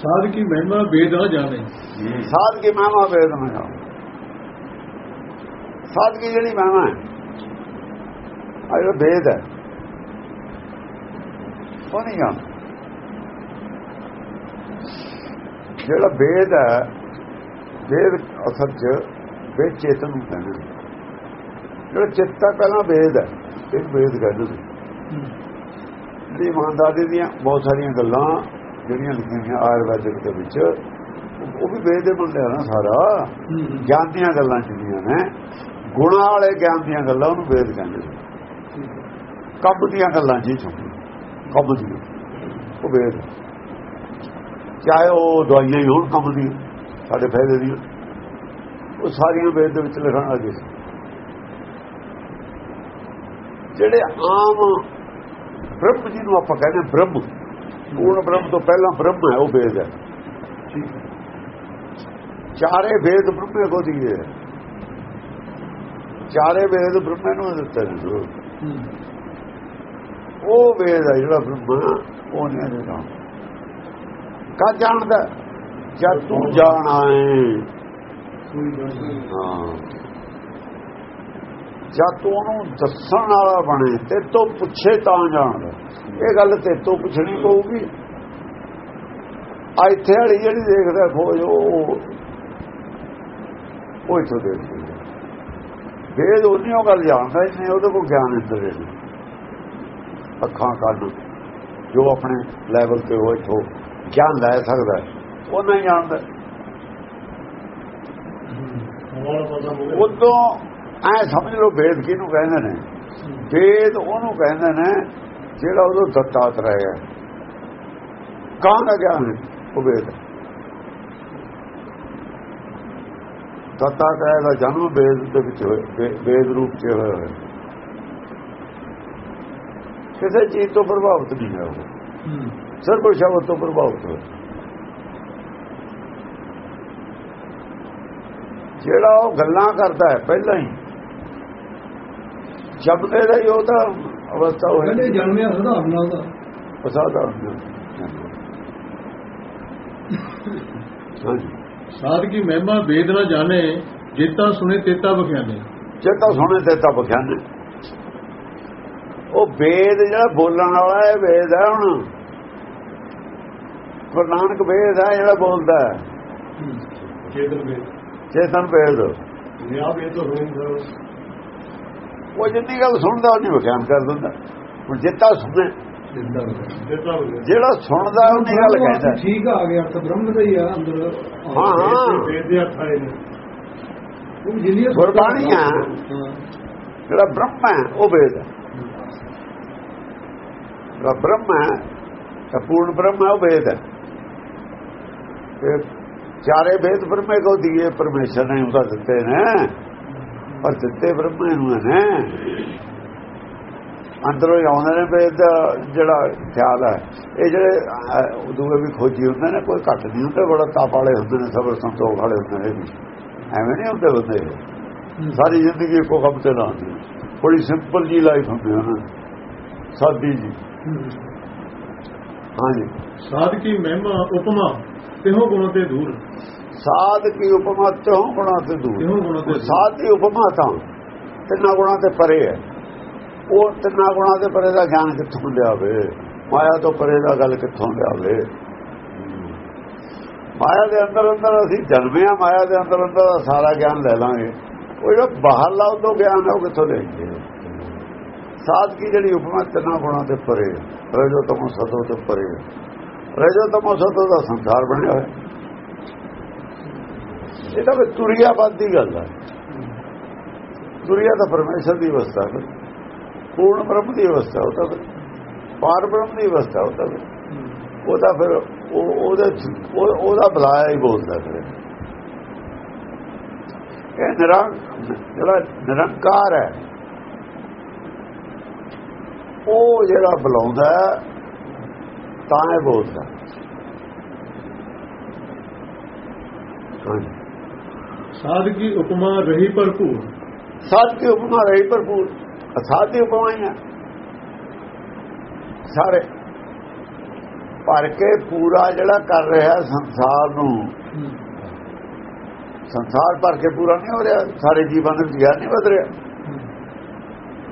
ਸਾਧ ਕੀ ਮਹਿਮਾ ਵੇਦ ਨਾ ਜਾਣੇ। ਸਾਧ ਕੀ ਮਹਿਮਾ ਵੇਦ ਨਾ ਜਾਣੇ। ਸਾਧ ਕੀ ਜਿਹੜੀ ਮਹਿਮਾ ਹੈ ਆ ਜਿਹੜਾ ਵੇਦ ਹੈ ਉਹ ਨਹੀਂ ਜਿਹੜਾ ਵੇਦ ਹੈ ਵੇਦ ਅਸਲ ਚ ਵੇਦ ਚੇਤਨ ਨੂੰ ਕਹਿੰਦੇ ਜਿਹੜਾ ਚਿੱਤਾ ਪਹਿਲਾਂ ਵੇਦ ਹੈ ਇਹ ਵੇਦ ਕਹਿੰਦੇ ਨੇ। ਜਿਹੜੀ ਇਮਾਨਦਾਰੀ ਦੀਆਂ ਬਹੁਤ ਸਾਰੀਆਂ ਗੱਲਾਂ ਜਿਹੜੀਆਂ ਲਿਖੀਆਂ ਨੇ ਆਯੁਰਵੈਦਿਕ ਦੇ ਵਿੱਚ ਉਹ ਵੀ ਵੇਦ ਦੇ ਬੰਦੇ ਆ ਨਾ ਸਾਰਾ ਗਿਆਨ ਦੀਆਂ ਗੱਲਾਂ ਜਿਹੜੀਆਂ ਨੇ ਗੁਣਾਂ ਵਾਲੇ ਗਿਆਨ ਦੀਆਂ ਗੱਲਾਂ ਉਹਨੂੰ ਵੇਦ ਕਹਿੰਦੇ ਨੇ। ਕੰਮ ਦੀਆਂ ਗੱਲਾਂ ਜੀ ਚੋਂ। ਕੰਮ ਦੀਆਂ। ਉਹ ਵੇਦ। ਚਾਹੇ ਉਹ ਦਵਾਈਆਂ ਹੀ ਹੋਣ ਕੰਮ ਦੀਆਂ। ਸਾਡੇ ਫਾਇਦੇ ਦੀਆਂ। ਉਹ ਸਾਰੀਆਂ ਵੇਦ ਦੇ ਵਿੱਚ ਲਿਖਣ ਲੱਗੇ ਜਿਹੜੇ ਆਮ ਬ੍ਰਹਮ ਜੀ ਨੂੰ ਆਪਾਂ ਕਹਿੰਦੇ ਬ੍ਰਹਮ। ਪੂਰਨ ਬ੍ਰਹਮ ਤੋਂ ਪਹਿਲਾਂ ਬ੍ਰਹਮ ਹੈ ਉਹ ਵੇਦ ਹੈ। ਚਾਰੇ ਵੇਦ ਬ੍ਰਹਮੇ ਕੋ ਦੀਏ। ਚਾਰੇ ਵੇਦ ਬ੍ਰਹਮੇ ਨੂੰ ਦਿੱਤੇ ਨੇ ਉਹ ਵੇਦ ਹੈ ਜਿਹੜਾ ਬ੍ਰਹਮਾ ਉਹ ਨਹੀਂ ਜਿਹੜਾ ਕਾ ਜਾਣਦਾ? ਜਦ ਤੂੰ ਜਾਣਾ ਹੈ ਹਾਂ। ਜਦ ਤੂੰ ਉਹਨੂੰ ਦੱਸਣ ਵਾਲਾ ਬਣੇ ਤੇ ਤੋਂ ਪੁੱਛੇ ਤਾਂ ਜਾਣਦਾ ਇਹ ਗੱਲ ਤੇ ਤੋਂ ਪੁੱਛਣੀ ਪਊਗੀ। ਆ ਇੱਥੇ ਵਾਲੀ ਜਿਹੜੀ ਦੇਖਦਾ ਖੋਜ ਉਹ ਉਹ ਇਥੋਂ ਦੇਖਦੀ ਵੇਦ ਉਹਨੀਓ ਗੱਲ ਜਾਣਦਾ ਨਹੀਂ ਉਹਦੇ ਕੋਲ ਗਿਆਨ ਇੰਦਰ ਹੈ ਅੱਖਾਂ ਕੰਨ ਜੋ ਆਪਣੇ ਲੈਵਲ ਤੇ ਉਹ ਇਥੋਂ ਗਿਆਨ ਲੈ ਸਕਦਾ ਉਹ ਨਹੀਂ ਜਾਣਦਾ। ਉਦੋਂ ਐ ਸਮਝ ਲਓ ਵੇਦ ਕਿਹਨੂੰ ਕਹਿੰਦੇ ਨੇ? ਵੇਦ ਉਹਨੂੰ ਕਹਿੰਦੇ ਨੇ ਜਿਹੜਾ ਉਹਨੂੰ ਦੱਤਾਤਰੈ ਹੈ। ਕਾਂ ਦਾ ਗਿਆਨ ਉਹ ਵੇਦ। ਦੱਤਾਤਰੈ ਦਾ ਜਨਮ ਵੇਦ ਦੇ ਵਿੱਚ ਹੋਇਆ ਵੇਦ ਰੂਪ ਚ ਹੋਇਆ ਕਿਸੇ ਚੀਜ਼ ਤੋਂ ਪ੍ਰਭਾਵਿਤ ਨਹੀਂ ਹੈ ਉਹ। ਸਰਬ ਸ਼ਬਦ ਤੋਂ ਪ੍ਰਭਾਵਿਤ ਹੋਇਆ। ਜਿਹੜਾ ਉਹ ਗੱਲਾਂ ਕਰਦਾ ਹੈ ਪਹਿਲਾਂ ਹੀ ਜਪਦੇ ਦਾ ਹੀ ਉਹਦਾ ਅਵਸਥਾ ਹੋਈ ਕਹਿੰਦੇ ਜਨਮਿਆ ਸਦਾ ਆਪਣਾ ਉਹਦਾ। ਪਸਾਦਾ ਸਾਧ ਕੀ ਮਹਿਮਾ ਵੇਦ ਨਾ ਜਾਣੇ ਜੇਤਾ ਸੁਣੇ ਤੇਤਾ ਬਖਿਆਨੇ ਜੇ ਤਾਂ ਸੁਣੇ ਤੇ ਤਾਂ ਬਖਿਆਨੇ ਉਹ ਵੇਦ ਜਿਹੜਾ ਬੋਲਣ ਵਾਲਾ ਹੈ ਵੇਦ ਹੈ ਹੁਣ। ਗੁਰੂ ਨਾਨਕ ਵੇਦ ਹੈ ਜਿਹੜਾ ਬੋਲਦਾ ਹੈ। ਚੇਤਨ ਵੇਦ। ਚੇਤਨ ਵੇਦ। ਨਿਆ ਵੇਦ ਤੋਂ ਹੋਣੀ ਉਹ ਜਿੰਨੀ ਗੱਲ ਸੁਣਦਾ ਉਹਨੀ ਵਿਖਿਆਨ ਕਰ ਦਿੰਦਾ। ਹੁਣ ਜਿੱਤਾ ਸੁਣੇ ਜਿਹੜਾ ਸੁਣਦਾ ਉਹਨੀ ਗੱਲ ਕਹਿੰਦਾ। ਠੀਕ ਆ ਗਿਆ ਅਰਥ ਬ੍ਰਹਮ ਦਾ ਹੀ ਆ ਅੰਦਰ। ਹਾਂ ਹਾਂ। ਵੇਦ ਦੇ ਅਰਥ ਆਏ ਨੇ। ਉਹ ਜਿੰਨੀ ਗੁਰਬਾਣੀ ਆ। ਜਿਹੜਾ ਬ੍ਰਹਮ ਹੈ ਉਹ ਵੇਦ ਹੈ। ਜਿਹੜਾ ਬ੍ਰਹਮ ਹੈ ਤਾਂ ਪੂਰਨ ਬ੍ਰਹਮ ਹੈ ਉਹ ਵੇਦ ਹੈ। ਤੇ ਚਾਰੇ ਵੇਦ ਬ੍ਰਹਮੇ ਕੋ ਦੀਏ ਪਰਮੇਸ਼ਰ ਨੇ ਉਹਦਾ ਦਿੱਤੇ ਨੇ। ਪਰ ਦਿੱਤੇ ਬ੍ਰਹਮੇ ਨੂੰ ਨੇ ਅੰਦਰੋਂ ਆਉਂਦੇ ਨੇ ਦਾ ਜਿਹੜਾ ਖਿਆਲ ਹੈ ਇਹ ਜਿਹੜੇ ਦੂਏ ਵੀ ਖੋਜੀ ਹੁੰਦੇ ਨੇ ਕੋਈ ਘੱਟ ਨਹੀਂ ਹੁੰਦੇ ਬੜਾ ਤਾਪ ਵਾਲੇ ਹੁੰਦੇ ਨੇ ਸਬਰ ਸੰਤੋਖ ਵਾਲੇ ਹੁੰਦੇ ਨੇ ਵੀ। ਐਵੇਂ ਨਹੀਂ ਹੁੰਦੇ ਇਹ। ਸਾਰੀ ਜ਼ਿੰਦਗੀ ਇੱਕੋ ਕੰਮ ਤੇ ਲਾਉਂਦੇ ਬੜੀ ਸਿੰਪਲ ਜੀ ਲਾਈਫ ਹੁੰਦੀ ਹੈ ਨਾ। ਸਾਦੀ ਜੀ। ਹਾਂਜੀ। ਕੀ ਮਹਿਮਾ ਉਪਮਾ ਤਿਹੋ ਗੁਣ ਤੇ ਦੂਰ। ਸਾਧ ਕੀ ਉਪਮਾ ਤੋਂ ਗੁਣਾ ਤੇ ਦੂਰ। ਤੇ ਸਾਧ ਦੀ ਉਪਮਾ ਤਾਂ ਤਿੰਨਾਂ ਗੁਣਾ ਤੇ ਪਰੇ ਹੈ। ਉਹ ਤਿੰਨਾਂ ਗੁਣਾ ਦੇ ਪਰੇ ਦਾ ਗਿਆਨ ਕਿੱਥੋਂ ਲਿਆਵੇ? ਮਾਇਆ ਤੋਂ ਪਰੇ ਦਾ ਗੱਲ ਕਿੱਥੋਂ ਲਿਆਵੇ? ਮਾਇਆ ਦੇ ਅੰਦਰ ਅੰਦਰ ਅਸੀਂ ਜਨਮੇ ਆ ਮਾਇਆ ਦੇ ਅੰਦਰ ਅੰਦਰ ਦਾ ਸਾਰਾ ਗਿਆਨ ਲੈ ਲਾਂਗੇ। ਉਹ ਜਿਹੜਾ ਬਾਹਰ ਲਾਉ ਤੋਂ ਗਿਆਨ ਹੈ ਉਹ ਕਿੱਥੋਂ ਲੈਣਗੇ ਸਾਧ ਕੀ ਜਿਹੜੀ ਉਪਮਾ ਤਿੰਨਾਂ ਗੁਣਾ ਤੇ ਪਰੇ। ਰਜੋ ਤਮੋ ਸਤੋ ਤੇ ਪਰੇ। ਰਜੋ ਤਮੋ ਸਤੋ ਦਾ ਸੰਸਾਰ ਬਣਿਆ ਹੋਇਆ। ਇਹ ਤਾਂ ਤੁਰਿਆ ਤੁਰਿਆਬਾਦ ਦੀ ਗੱਲ ਹੈ ਤੁਰਿਆ ਤਾਂ ਪਰਮੇਸ਼ਰ ਦੀ ਅਵਸਥਾ ਹੈ ਪੂਰਨ ਬ੍ਰਹਮ ਦੀ ਅਵਸਥਾ, ਉਹ ਤਾਂ ਪਾਰ ਬ੍ਰਹਮ ਦੀ ਅਵਸਥਾ, ਉਹ ਤਾਂ ਫਿਰ ਉਹ ਤਾਂ ਫਿਰ ਉਹ ਉਹਦਾ ਬੁਲਾਇਆ ਹੀ ਬੋਲਦਾ ਫਿਰ ਇਹ ਨਿਰੰ, ਜਿਹੜਾ ਨਿਰੰਕਾਰ ਹੈ, ਉਹ ਜਿਹੜਾ ਬੁਲਾਉਂਦਾ ਤਾਂ ਇਹ ਬੋਲਦਾ ਸਾਧ ਕੀ ਉਪਮਾ ਰਹੀ ਭਰਪੂਰ? ਸਾਧ ਦੀ ਉਪਮਾ ਰਹੀ ਭਰਪੂਰ? ਸਾਧ ਦੀ ਉਪਮਾਈਆਂ ਸਾਰੇ ਭਰ ਕੇ ਪੂਰਾ ਜਿਹੜਾ ਕਰ ਰਿਹਾ ਸੰਸਾਰ ਨੂੰ। ਸੰਸਾਰ ਭਰ ਕੇ ਪੂਰਾ ਨਹੀਂ ਹੋ ਰਿਹਾ ਸਾਰੇ ਜੀਵਨ ਵਿੱਚ ਗਿਆਨ ਨਹੀਂ ਵਧ ਰਿਹਾ।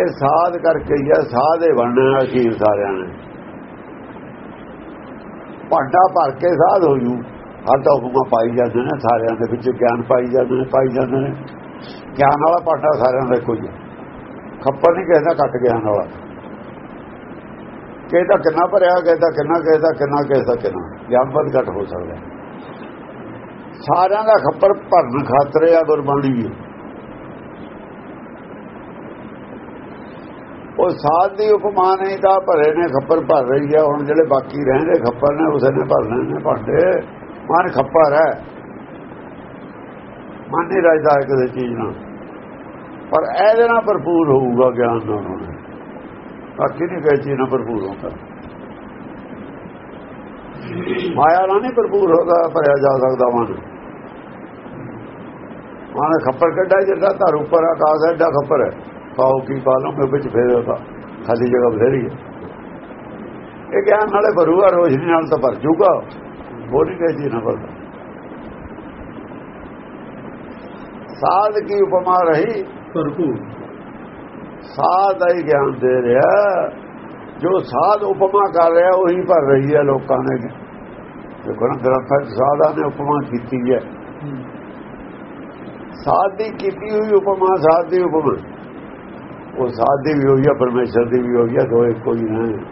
ਇਹ ਸਾਧ ਕਰਕੇ ਹੀ ਆ ਸਾਧੇ ਬਣਨਾ ਅਖੀਰ ਸਾਰਿਆਂ ਨੇ। ਭਾਂਡਾ ਭਰ ਕੇ ਸਾਧ ਹੋ ਜੂ। ਹਰ ਤਾਂ ਹੁਕਮਾਂ ਪਾਈ ਜਾਂਦੇ ਨੇ, ਸਾਰਿਆਂ ਦੇ ਵਿੱਚ ਗਿਆਨ ਪਾਈ ਜਾਂਦੇ ਨੇ, ਪਾਈ ਜਾਂਦੇ ਨੇ। ਗਿਆਨ ਵਾਲਾ ਭਾਂਡਾ ਸਾਰਿਆਂ ਦਾ ਇੱਕੋ ਹੀ ਹੈ। ਖੱਪਰ ਨਹੀਂ ਕਹਿੰਦਾ ਕੱਟ ਗਿਆਨ ਵਾਲਾ। ਕਹਿੰਦਾ ਕਿੰਨਾ ਭਰਿਆ ਕਹਿੰਦਾ ਕਿੰਨਾ ਕਹਿੰਦਾ ਕਿੰਨਾ ਕਹਿੰਦਾ ਕਿੰਨਾ। ਗਿਆਨ ਵੱਧ ਘਟ ਹੋ ਸਕਦਾ ਸਾਰਿਆਂ ਦਾ ਖੱਪਰ ਭਰਨ ਖਾਤਰ ਆ ਗੁਰਬਾਣੀ ਵੀ ਉਹ ਸਾਧ ਦੀ ਉਪਮਾ ਨਹੀਂ ਤਾਂ ਭਰੇ ਨੇ, ਖੱਪਰ ਭਰ ਰਹੀ ਹੈ। ਹੁਣ ਜਿਹੜੇ ਬਾਕੀ ਰਹਿੰਦੇ ਖੱਪਰ ਨੇ, ਉਸੇ ਨੇ ਭਰਨੇ ਨੇ ਭਾਂਡੇ। ਮਨ ਖੱਪਰ ਹੈ ਮਨ ਨਹੀਂ ਰਜਦਾ ਕਿਸੇ ਚੀਜ਼ ਨਾਲ। ਪਰ ਇਹਦੇ ਨਾਲ ਭਰਪੂਰ ਹੋਊਗਾ ਗਿਆਨ ਨਾਲ ਹੋਣਾ। ਬਾਕੀ ਨਹੀਂ ਕੋਈ ਚੀਜ਼ ਨਾਲ ਭਰਪੂਰ ਹੁੰਦਾ। ਮਾਇਆ ਨਾਲ ਨਹੀਂ ਭਰਪੂਰ ਹੋਗਾ ਭਰਿਆ ਜਾ ਸਕਦਾ ਮਨ। ਮਨ ਖੱਪਰ ਕੱਢਾ ਜਿੱਦਾਂ ਧਰ ਉੱਪਰ ਆਕਾਸ਼ ਐਡਾ ਖੱਪਰ ਹੈ। ਪਾਉ ਕੀ ਪਾਲੋ ਮੇ ਵਿੱਚ ਫੇਰ ਉਹਦਾ ਖਾਲੀ ਜਗ੍ਹਾ ਬਥੇਰੀ ਹੈ। ਇਹ ਗਿਆਨ ਨਾਲੇ ਭਰੂਗਾ, ਰੋਸ਼ਨੀ ਨਾਲ ਤਾਂ ਭਰ ਜੂਗਾ। ਹੋਰ ਨਹੀਂ ਕਹੀ ਨਾ ਭਰਦਾ ਸਾਧ ਕੀ ਉਪਮਾ ਰਹੀ? ਭਰਪੂਰ। ਸਾਧ ਦਾ ਹੀ ਗਿਆਨ ਦੇ ਰਿਹਾ। ਜੋ ਸਾਧ ਉਪਮਾ ਕਰ ਰਿਹਾ ਉਹੀ ਭਰ ਰਹੀ ਹੈ ਲੋਕਾਂ ਨੇ। ਦੇਖੋ ਨਾ ਗ੍ਰੰਥਾਂ ਚ ਸਾਧਾਂ ਨੇ ਉਪਮਾ ਕੀਤੀ ਹੈ। ਸਾਧ ਦੀ ਕੀਤੀ ਹੋਈ ਉਪਮਾ ਸਾਧ ਦੀ ਉਪਮਾ। ਉਹ ਸਾਧ ਦੀ ਵੀ ਹੋਈ ਹੈ ਪਰਮੇਸ਼ਰ ਦੀ ਵੀ ਹੋਈ ਹੈ ਦੋ ਇੱਕੋ ਹੀ ਨੇ।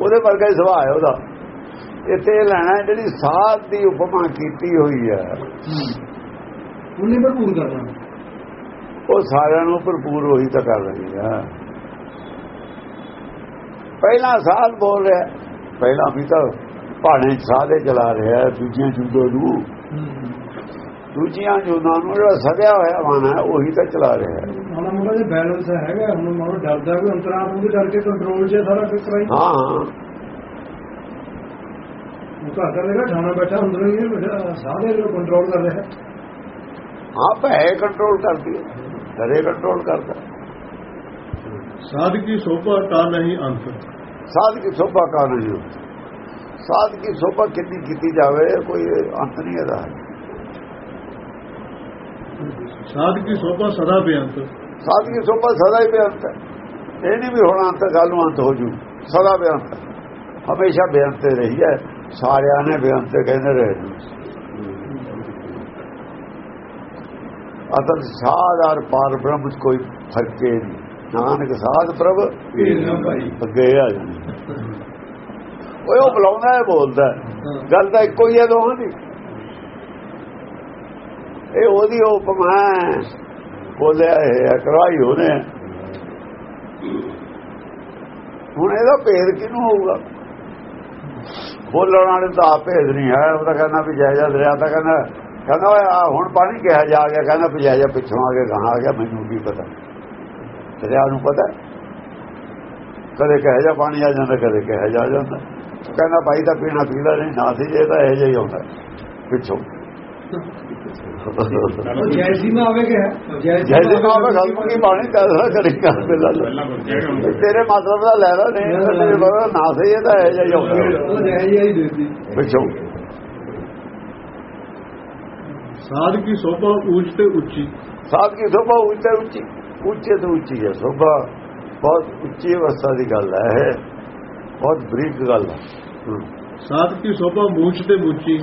ਉਹਦੇ ਵਰਗਾ ਹੀ ਸੁਭਾਅ ਹੈ ਉਹਦਾ। ਇੱਥੇ ਲੈਣਾ ਜਿਹੜੀ ਸਾਧ ਦੀ ਉਪਮਾ ਕੀਤੀ ਹੋਈ ਹੈ। ਉਹਨੇ ਭਰਪੂਰ ਕਰਨਾ ਉਹ ਸਾਰਿਆਂ ਨੂੰ ਭਰਪੂਰ ਉਹੀ ਤਾਂ ਕਰ ਰਹੀ ਹੈ ਪਹਿਲਾ ਸਾਧ ਬੋਲ ਰਿਹਾ ਪਹਿਲਾਂ ਵੀ ਤਾਂ ਪਹਾੜੇ ਸਾਧੇ ਚਲਾ ਰਿਹਾ ਦੂਜੀਆਂ ਜੁਦੋ ਨੂੰ। ਦੂਜੀਆਂ ਜੁਦਾਂ ਨੂੰ ਜਿਹੜਾ ਸਦਿਆ ਹੋਇਆ ਹੈ ਉਹੀ ਤਾਂ ਚਲਾ ਰਿਹਾ। ਮਾੜਾ ਮੋੜਾ ਜਿਹਾ ਬੈਲੈਂਸ ਹੈਗਾ ਹੁਣ ਮਾੜਾ ਡਰਦਾ ਵੀ ਅੰਤਰਾਤਮ ਦੇ ਡਰ ਕੇ ਕੰਟਰੋਲ 'ਚ ਸਾਰਾ ਕੁਝ ਕਰਾਈ ਹਾਂ। ਘਰ ਕਰ ਰਿਹਾ ਠਾਣਾ ਬੈਠਾ ਅੰਦਰ ਹੀ ਬੈਠਾ ਸਾਰੇ ਲੋਕ ਕੰਟਰੋਲ ਕਰ ਰਿਹਾ। ਹਾਂ ਭੈ ਕੰਟਰੋਲ ਕਰਦੀ ਹੈ ਡਰੇ ਕੰਟਰੋਲ ਕਰਦਾ। ਸਾਧ ਕੀ ਸੋਭਾ ਕਾ ਨਹੀਂ ਅੰਤ। ਸਾਧ ਕੀ ਸੋਭਾ ਕਾ ਨਹੀਂ ਸਾਧ ਕੀ ਸੋਭਾ ਕਿੰਨੀ ਕੀਤੀ ਜਾਵੇ ਕੋਈ ਅੰਤ ਨਹੀਂ ਇਹਦਾ। ਸਾਧ ਕੀ ਸੋਭਾ ਸਦਾ ਬੇਅੰਤ ਸਾਧ ਕੀ ਸੋਭਾ ਸਦਾ ਹੀ ਬੇਅੰਤ ਹੈ। ਇਹ ਨਹੀਂ ਵੀ ਹੁਣ ਅੰਤ ਗੱਲ ਨੂੰ ਅੰਤ ਹੋ ਜੂ। ਸਦਾ ਬੇਅੰਤ ਹਮੇਸ਼ਾ ਬੇਅੰਤ ਰਹੀ ਹੈ। ਸਾਰਿਆਂ ਨੇ ਬੇਅੰਤ ਕਹਿੰਦੇ ਰਹੇ ਅਤਨ ਸਾਧ ਔਰ ਪਾਰ ਬ੍ਰਹਮ ਕੋਈ ਫ਼ਰਕ ਨਹੀਂ। ਨਾਨਕ ਸਾਧ ਪ੍ਰਭ ਅੱਗੇ ਆ ਜਾਂਦੇ ਓਏ ਉਹ ਬੁਲਾਉਂਦਾ ਹੈ ਬੋਲਦਾ ਗੱਲ ਤਾਂ ਇੱਕੋ ਹੀ ਹੈ ਦੋਹਾਂ ਦੀ। ਇਹ ਉਹਦੀ ਉਪਮਾ ਬੋਲਿਆ ਹੈ ਅਕਰਾਈ ਹੋਣੇ ਹੁਣ ਇਹਦਾ ਭੇਦ ਕਿਹਨੂੰ ਹੋਊਗਾ? ਬੋਲਣ ਵਾਲੇ ਤਾਂ ਆਪ ਭੇਦ ਨਹੀਂ ਹੈ। ਉਹ ਤਾਂ ਕਹਿੰਦਾ ਵੀ ਜਾਇਜਾ ਦਰਿਆ ਤਾਂ ਕਹਿੰਦਾ ਕਹਿੰਦਾ ਆ ਹੁਣ ਪਾਣੀ ਕਿਹਾ ਜਾ ਗਿਆ ਕਹਿੰਦਾ ਵੀ ਜਾਇਜਾ ਪਿੱਛੋਂ ਆ ਕੇ ਗਾਂ ਆ ਗਿਆ, ਮੈਨੂੰ ਕੀ ਪਤਾ। ਦਰਿਆ ਨੂੰ ਪਤਾ ਕਦੇ ਕਹੇ ਜਾ ਪਾਣੀ ਆ ਜਾਂਦਾ, ਕਦੇ ਕਹੇ ਜਾ ਜਾਂਦਾ। ਕਹਿੰਦਾ, ਭਾਈ ਤਾਂ ਪੀਣਾ ਪੀਦਾ ਨਹੀਂ, ਨਾ ਸੀ, ਇਹ ਤਾਂ ਇਹ ਜਿਹਾ ਹੀ ਹੁੰਦਾ ਪਿੱਛੋਂ। ਜੈਸੀ ਨਾ ਆਵੇ ਕਿ ਜੈਸੇ ਨਾ ਆਵੇ ਗੱਲ ਕੀ ਪਾਣੀ ਦੱਸਦਾ ਕਰੀ ਕਰ ਬਿੱਲਾ ਤੇਰੇ ਮਤਲਬ ਦਾ ਲੈ ਲਾ ਨਹੀਂ ਤੇਰੇ ਨਾ ਸੀ ਇਹ ਤਾਂ ਇਹ ਜਿਹਾ ਹੀ ਆਈ ਦੇਤੀ ਪਿੱਛੋਂ। ਸਾਧ ਕੀ ਸੋਭਾ ਉੱਚ ਤੇ ਉੱਚੀ? ਸਾਧ ਕੀ ਸੋਭਾ ਉੱਚੇ ਉੱਚੀ? ਉੱਚੇ ਤੋਂ ਉੱਚੀ ਹੈ ਸੋਭਾ। ਬਹੁਤ ਉੱਚੀ ਅਵਸਥਾ ਦੀ ਗੱਲ ਹੈ ਇਹ। ਬਹੁਤ ਬਰੀਕ ਗੱਲ ਹੈ। ਸਾਧ ਕੀ ਸੋਭਾ ਮੂਛ ਤੇ ਮੁੱਚੀ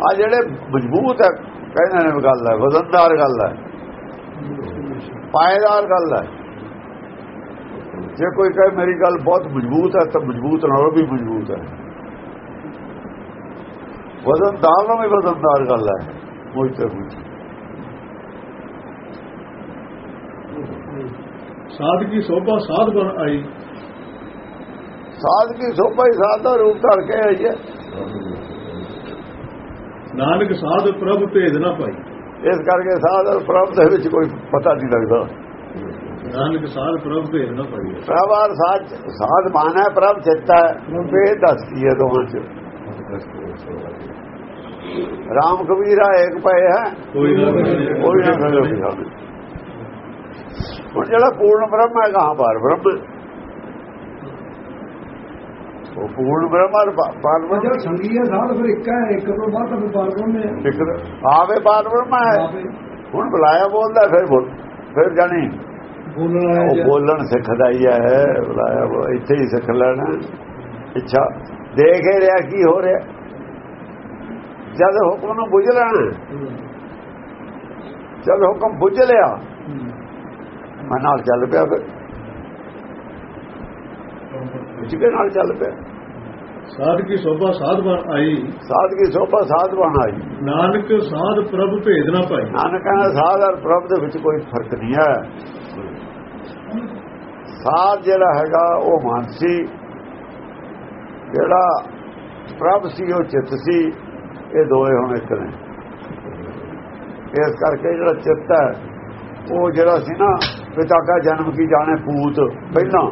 ਆ ਜਿਹੜੇ ਮਜ਼ਬੂਤ ਹੈ ਕਹਿੰਦੇ ਨੇ ਗੱਲ ਹੈ ਵਜ਼ਨਦਾਰ ਗੱਲ ਹੈ ਪਾਇਦਾਰ ਗੱਲ ਹੈ। ਜੇ ਕੋਈ ਕਹੇ ਮੇਰੀ ਗੱਲ ਬਹੁਤ ਮਜ਼ਬੂਤ ਹੈ ਤਾਂ ਮਜ਼ਬੂਤ ਨਾਲੋਂ ਵੀ ਮਜ਼ਬੂਤ ਹੈ। ਵਜ਼ਨਦਾਰ ਨਾਲੋਂ ਵੀ ਵਜ਼ਨਦਾਰ ਗੱਲ ਹੈ ਮੋਈ ਤੇ ਮੁੱਚੀ ਸਾਧ ਕੀ ਸੋਭਾ ਸਾਧ ਬਣ ਆਈ। ਸਾਧ ਕੀ ਸੋਭਾ ਹੀ ਸਾਧ ਦਾ ਰੂਪ ਧਰ ਕੇ ਆਈ ਹੈ। ਨਾਨਕ ਸਾਧ ਪ੍ਰਭ ਭੇਦ ਨਾ ਪਾਈ। ਇਸ ਕਰਕੇ ਸਾਧ ਪ੍ਰਭ ਦੇ ਵਿੱਚ ਕੋਈ ਪਤਾ ਨਹੀਂ ਲੱਗਦਾ। ਨਾਨਕ ਸਾਧ ਪ੍ਰਭ ਭੇਦ ਨਾ ਪਾਈ। ਪ੍ਰਭ ਔਰ ਸਾਧ ਸਾਧ ਮਾਨਾ ਪ੍ਰਭ ਚਿੱਤਾ ਭੇਦ ਦੱਸਦੀ ਹੈ ਦੋਹਾਂ ਚ। ਰਾਮ ਕਬੀਰਾ ਇੱਕ ਪਏ ਹੈ। ਕੋਈ ਨਾ ਕੋਈ ਨਾ ਹੁਣ ਜਿਹੜਾ ਪੂਰਨ ਬ੍ਰਹਮ ਹੈ ਕਹਾਂ ਪਰ ਬ੍ਰਹਮ? ਉਹ ਪੂਰਨ ਬ੍ਰਹਮਾ ਪਾਰਵਨ ਜਦ ਸੰਗੀ ਹੈ ਸਾਧ ਫਿਰ ਇੱਕ ਹੈ ਇੱਕ ਤੋਂ ਬਾਅਦ ਤਾਂ ਪਾਰਵਨ ਨੇ। ਫਿਕਰ ਆਵੇ ਪਾਰਵਨ ਹੈ ਹੁਣ ਬੁਲਾਇਆ ਬੋਲਦਾ ਫਿਰ ਬੋਲ ਫਿਰ ਜਾਣੀ। ਉਹ। ਬੋਲਣ ਸਿੱਖਦਾ ਹੀ ਹੈ ਬੁਲਾਇਆ ਉਹ ਇੱਥੇ ਹੀ ਸਿੱਖ ਲੈਣਾ। ਇੱਛਾ ਦੇਖ ਰਿਹਾ ਕੀ ਹੋ ਰਿਹਾ। ਜਦ ਹੁਕਮ ਨੂੰ ਬੁੱਝ ਲੈਣਾ। ਜਦ ਹੁਕਮ ਬੁੱਝ ਲਿਆ। ਮੈਂ ਨਾਲ ਚੱਲ ਪਿਆ ਫਿਰ। ਜਿਗੇ ਨਾਲ ਚੱਲ ਪਿਆ। ਸਾਧ ਕੀ ਸੋਭਾ ਸਾਧ ਬਣ ਆਈ। ਸਾਧ ਕੀ ਸੋਭਾ ਸਾਧ ਬਣ ਆਈ। ਨਾਨਕ ਸਾਧ ਪ੍ਰਭ ਭੇਦ ਨਾ ਪਾਈ। ਨਾਨਕ ਕਹਿੰਦਾ ਸਾਧ ਔਰ ਪ੍ਰਭ ਦੇ ਵਿੱਚ ਕੋਈ ਫ਼ਰਕ ਨਹੀਂ ਹੈ। ਸਾਧ ਜਿਹੜਾ ਹੈਗਾ ਉਹ ਮਾਨਸੀ ਜਿਹੜਾ ਪ੍ਰਭ ਸੀ ਉਹ ਚਿੱਤ ਸੀ। ਇਹ ਦੋਏ ਹੁਣ ਇੱਕ ਨੇ। ਇਸ ਕਰਕੇ ਜਿਹੜਾ ਚਿੱਤ ਹੈ ਉਹ ਜਿਹੜਾ ਸੀ ਨਾ ਪਿਤਾ ਕਾ ਜਨਮ ਕੀ ਜਾਣੇ ਪੂਤ ਪਹਿਲਾਂ।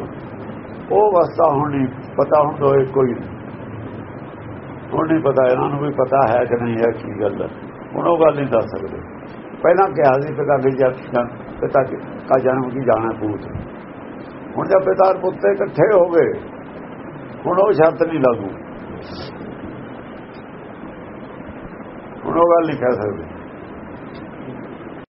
ਉਹ ਵਸਤਾ ਹੁਣ ਪਤਾ ਹੁਣ ਦੋਏ ਕੋਈ ਨਹੀਂ। ਹੁਣ ਨਹੀਂ ਪਤਾ, ਇਹਨਾਂ ਨੂੰ ਵੀ ਪਤਾ ਹੈ ਕਿ ਨਹੀਂ ਹੈ, ਕੀ ਗੱਲ ਹੈ। ਹੁਣ ਉਹ ਗੱਲ ਨਹੀਂ ਦੱਸ ਸਕਦੇ। ਪਹਿਲਾਂ ਕਿਹਾ ਸੀ ਪਿਤਾ ਕੀ ਜਨਮ ਪਿਤਾ ਕਾ ਜਨਮ ਕੀ ਜਾਣੇ ਪੂਤ ਹੁਣ ਜਦ ਪਿਤਾ ਔਰ ਪੁੱਤ ਇਕੱਠੇ ਹੋ ਗਏ, ਹੁਣ ਉਹ ਸ਼ਰਤ ਨਹੀਂ ਲਾਗੂ। ਹੁਣ ਉਹ ਗੱਲ ਨਹੀਂ ਕਹਿ ਸਕਦੇ।